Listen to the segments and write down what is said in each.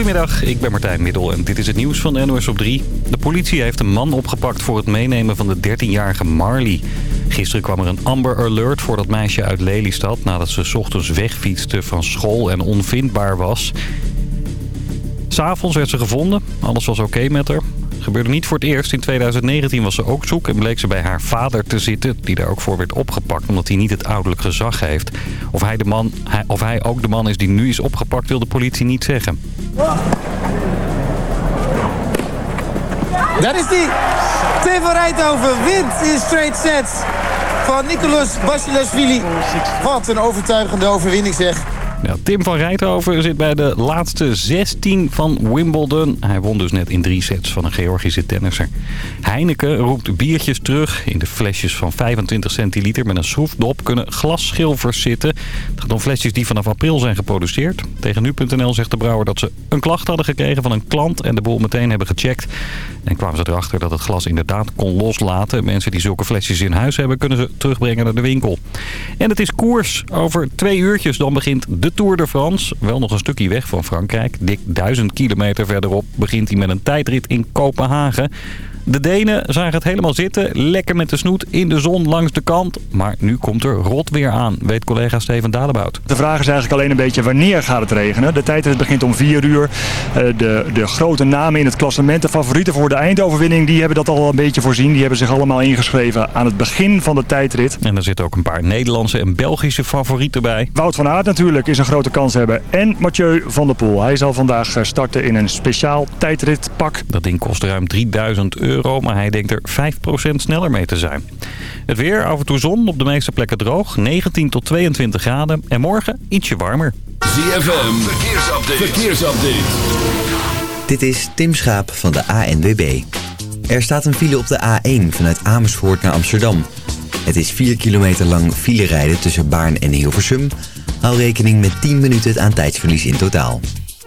Goedemiddag, ik ben Martijn Middel en dit is het nieuws van NOS op 3. De politie heeft een man opgepakt voor het meenemen van de 13-jarige Marley. Gisteren kwam er een Amber Alert voor dat meisje uit Lelystad... nadat ze ochtends wegfietste van school en onvindbaar was. S'avonds werd ze gevonden, alles was oké met haar. Gebeurde niet voor het eerst. In 2019 was ze ook zoek en bleek ze bij haar vader te zitten... die daar ook voor werd opgepakt omdat hij niet het ouderlijk gezag heeft. Of hij, de man, hij, of hij ook de man is die nu is opgepakt wil de politie niet zeggen. Daar is die. Tim van Rijthoven wint in straight sets van Nicolas Basilashvili. Wat een overtuigende overwinning zeg. Tim van Rijthoven zit bij de laatste 16 van Wimbledon. Hij won dus net in drie sets van een Georgische tennisser. Heineken roept biertjes terug. In de flesjes van 25 centiliter met een schroefdop kunnen glasschilvers zitten. Het gaat om flesjes die vanaf april zijn geproduceerd. Tegen nu.nl zegt de brouwer dat ze een klacht hadden gekregen van een klant... en de boel meteen hebben gecheckt. En kwamen ze erachter dat het glas inderdaad kon loslaten. Mensen die zulke flesjes in huis hebben kunnen ze terugbrengen naar de winkel. En het is koers. Over twee uurtjes dan begint de Tour de France. Wel nog een stukje weg van Frankrijk. Dik duizend kilometer verderop begint hij met een tijdrit in Kopenhagen. De Denen zagen het helemaal zitten. Lekker met de snoet in de zon langs de kant. Maar nu komt er rot weer aan, weet collega Steven Dalebout. De vraag is eigenlijk alleen een beetje wanneer gaat het regenen. De tijdrit begint om 4 uur. Eh, De, de grote namen in het klassement, de favorieten voor de eindoverwinning... die hebben dat al een beetje voorzien. Die hebben zich allemaal ingeschreven aan het begin van de tijdrit. En er zitten ook een paar Nederlandse en Belgische favorieten bij. Wout van Aert natuurlijk is een grote kans hebben. En Mathieu van der Poel. Hij zal vandaag eh, starten in een speciaal tijdritpak. Dat ding kost ruim 3000 euro, maar hij denkt er 5% sneller mee te zijn. Het weer, af en toe zon, op de meeste plekken droog. 19 tot 22 graden. En morgen ietsje warmer. ZFM, verkeersupdate. verkeersupdate. Dit is Tim Schaap van de ANWB. Er staat een file op de A1 vanuit Amersfoort naar Amsterdam. Het is 4 kilometer lang file rijden tussen Baarn en Hilversum. Hou rekening met 10 minuten aan tijdsverlies in totaal.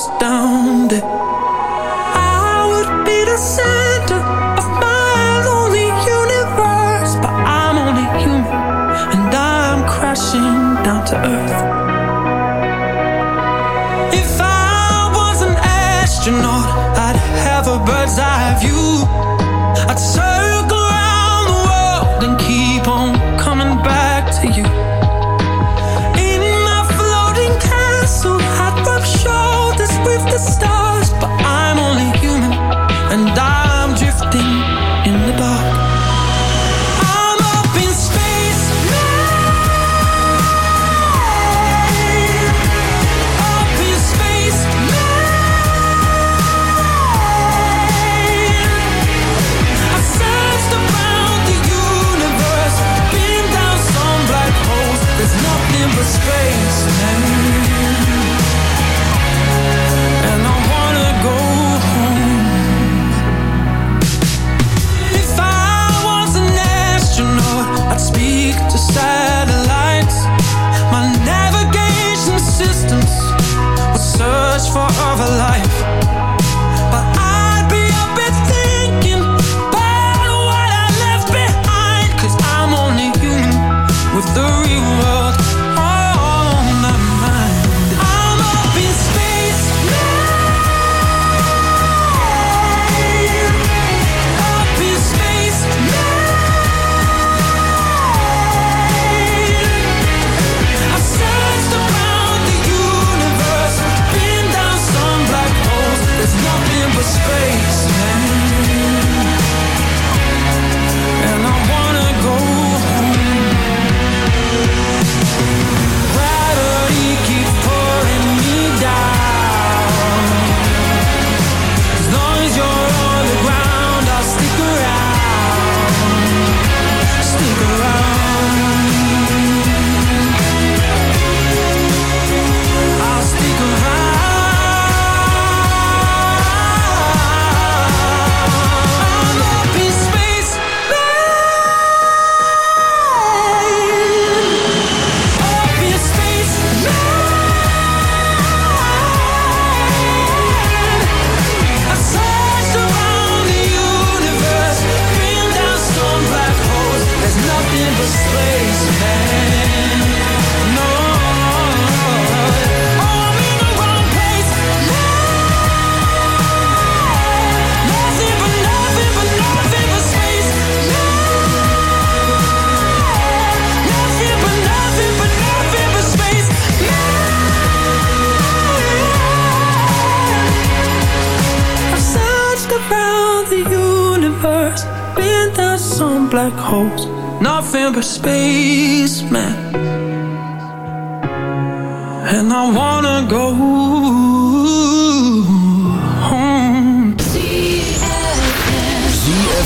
lost down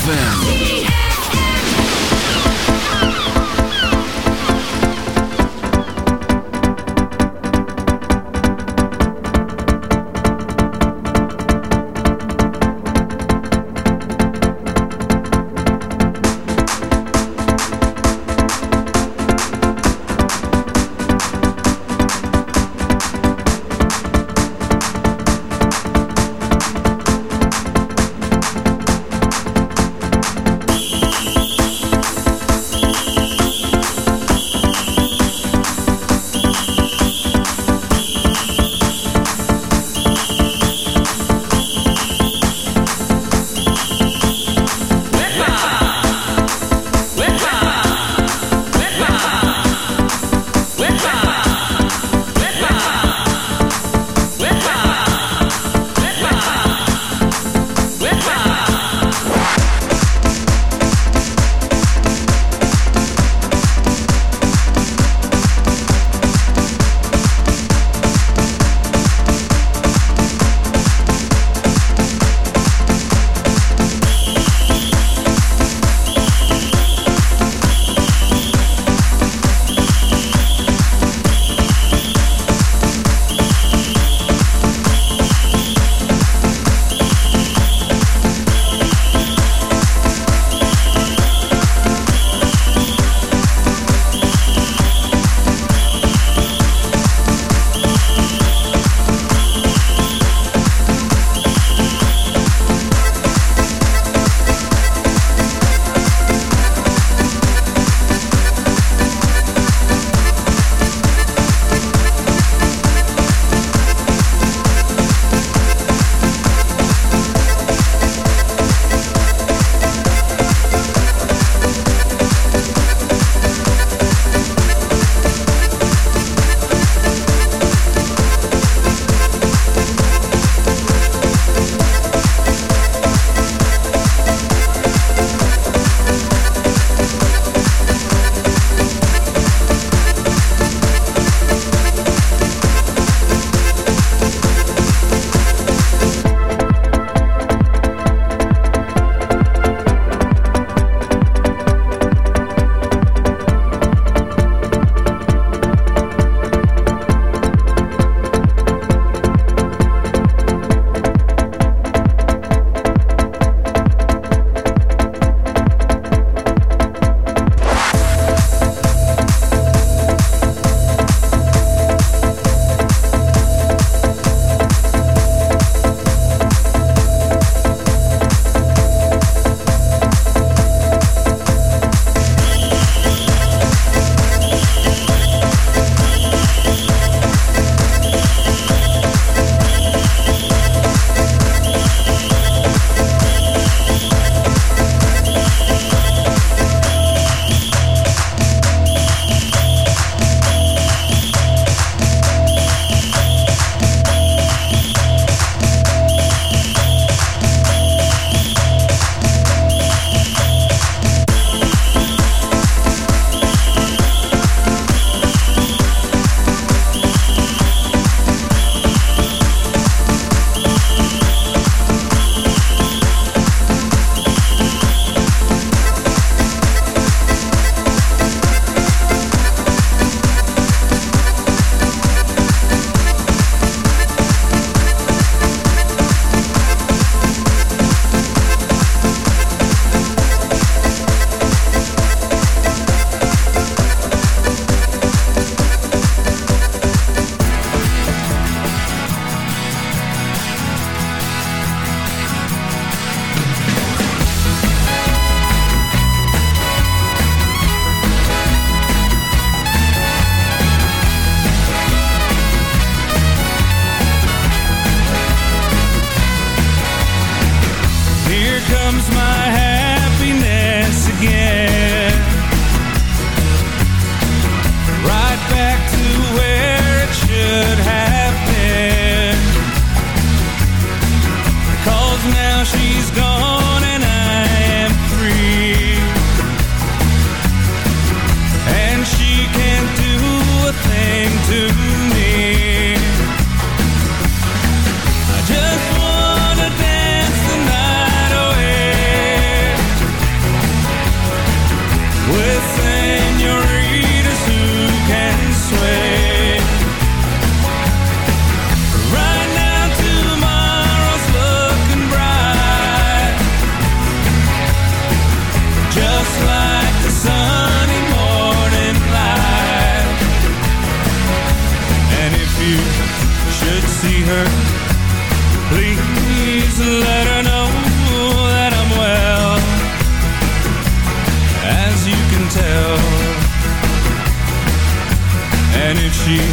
ZFM.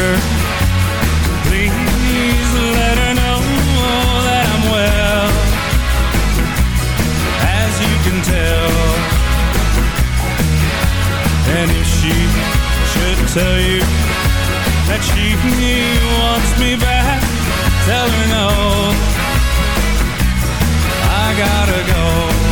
her. Please let her know that I'm well. As you can tell. And if she should tell you that she wants me back, tell her no. I gotta go.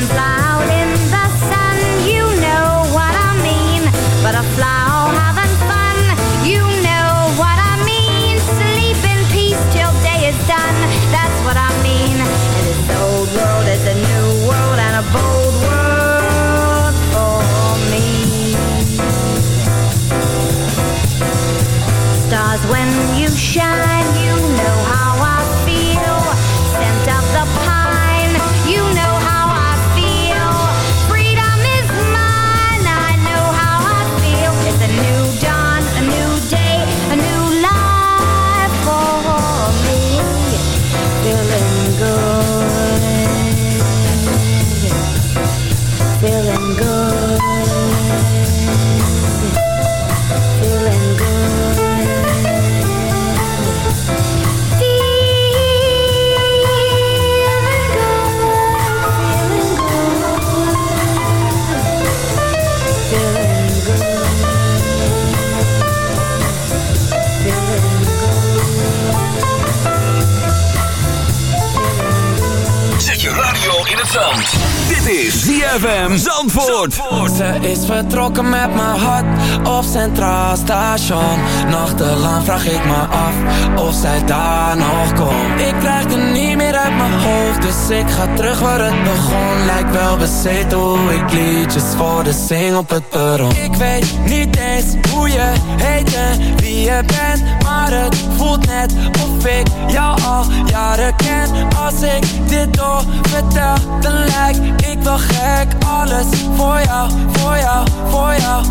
Dragonfly Station. Nachtelang vraag ik me af of zij daar nog komt. Ik krijg het niet meer uit mijn hoofd, dus ik ga terug waar het begon. Lijkt wel bezeten hoe ik liedjes voor de zing op het perron. Ik weet niet eens hoe je heet en wie je bent, maar het voelt net of ik jou al jaren ken. Als ik dit door vertel, dan lijk ik wel gek. Alles voor jou, voor jou, voor jou.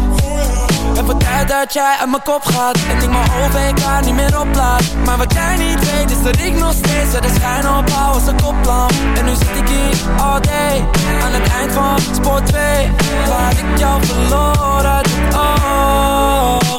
Het wordt tijd dat jij uit mijn kop gaat En ik mijn OVK niet meer oplaat Maar wat jij niet weet is dat ik nog steeds De schijn opbouw als een koplamp. En nu zit ik hier all day Aan het eind van spoor 2 Waar ik jou het oog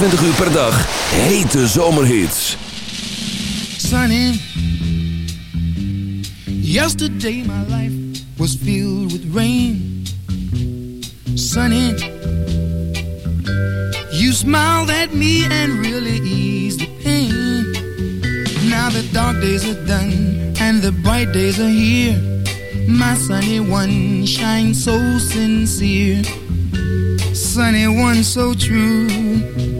24 uur per dag, hete zomerhits. sunny. Yesterday my life was filled with rain. Sunny. You smiled at me and really eased the pain. Now the dark days are done and the bright days are here. My sunny one shines so sincere. Sunny one so true.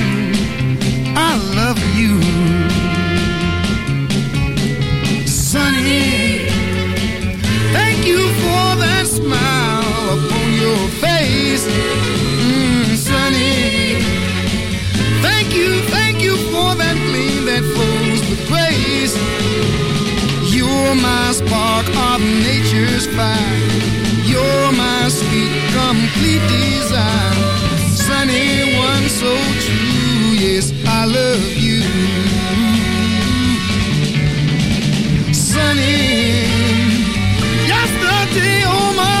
That flows with grace. You're my spark of nature's fire. You're my sweet, complete desire. Sunny one so true, yes, I love you. Sunny, yesterday oh my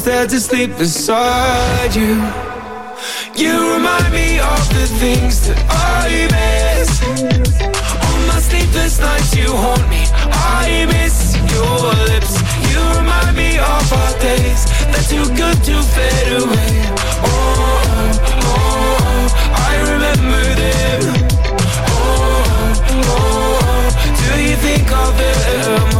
Who's there to sleep beside you? You remind me of the things that I miss. On my sleepless nights you haunt me. I miss your lips. You remind me of our days They're too good to fade away. Oh, oh, oh I remember them. Oh, oh, oh Do you think of them?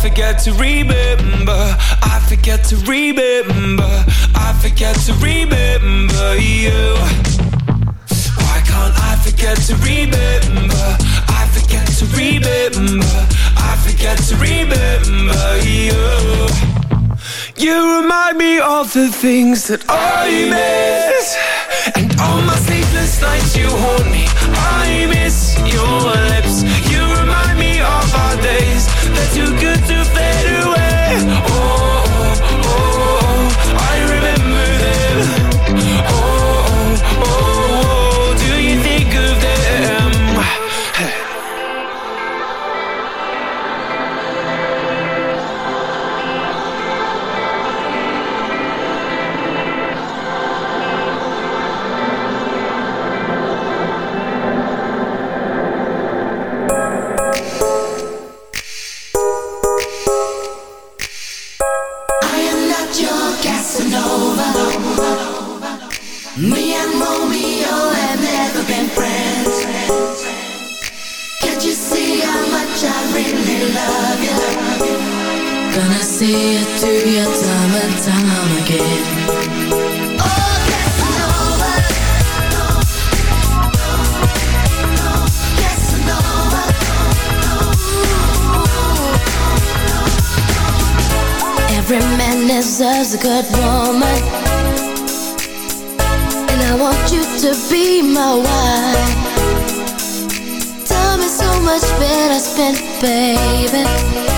forget to remember? I forget to remember. I forget to remember you. Why can't I forget to remember? I forget to remember. I forget to remember you. You remind me of the things that I miss. And on my sleepless nights you haunt me. I miss your lips. You remind me of our days. Too good to fade see time and time again. Oh. Every man deserves a good woman. And I want you to be my wife. Time is so much better spent, baby.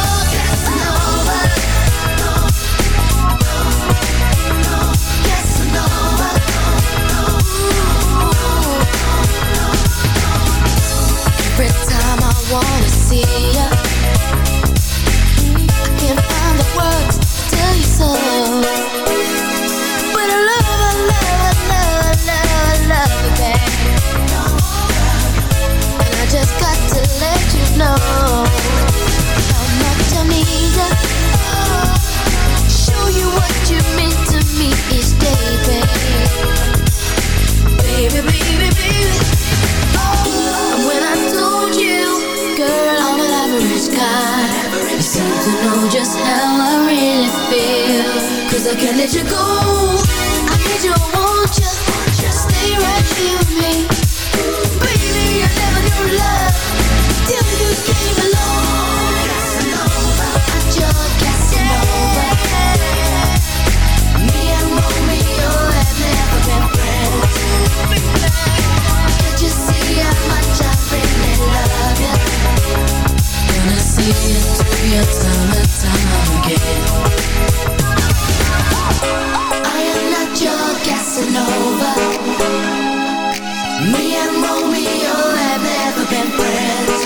I can't let you go. I need you, I want you. Just stay right here with me. Baby, I never knew love till you came along. Casanova, I'm your Casanova. Me and Romeo have never been friends. Can't you see how much I really love you? Gonna see through your time and time again. Casanova. Me and Romeo have never been friends.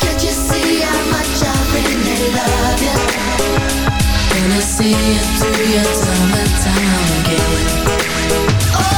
Can't you see how much I really love you? Gonna see you through your time and time again. Oh,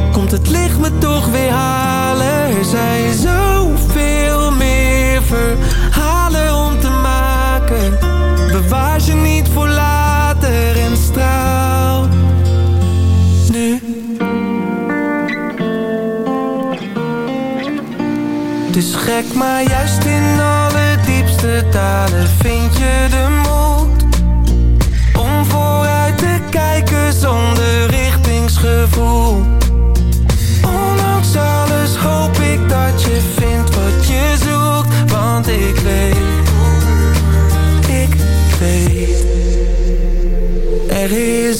het licht me toch weer halen. Er zijn zoveel meer verhalen om te maken. Bewaar ze niet voor later en straal. Nu. Is gek, maar juist in alle diepste dalen vind je de ik weet, ik weet, er is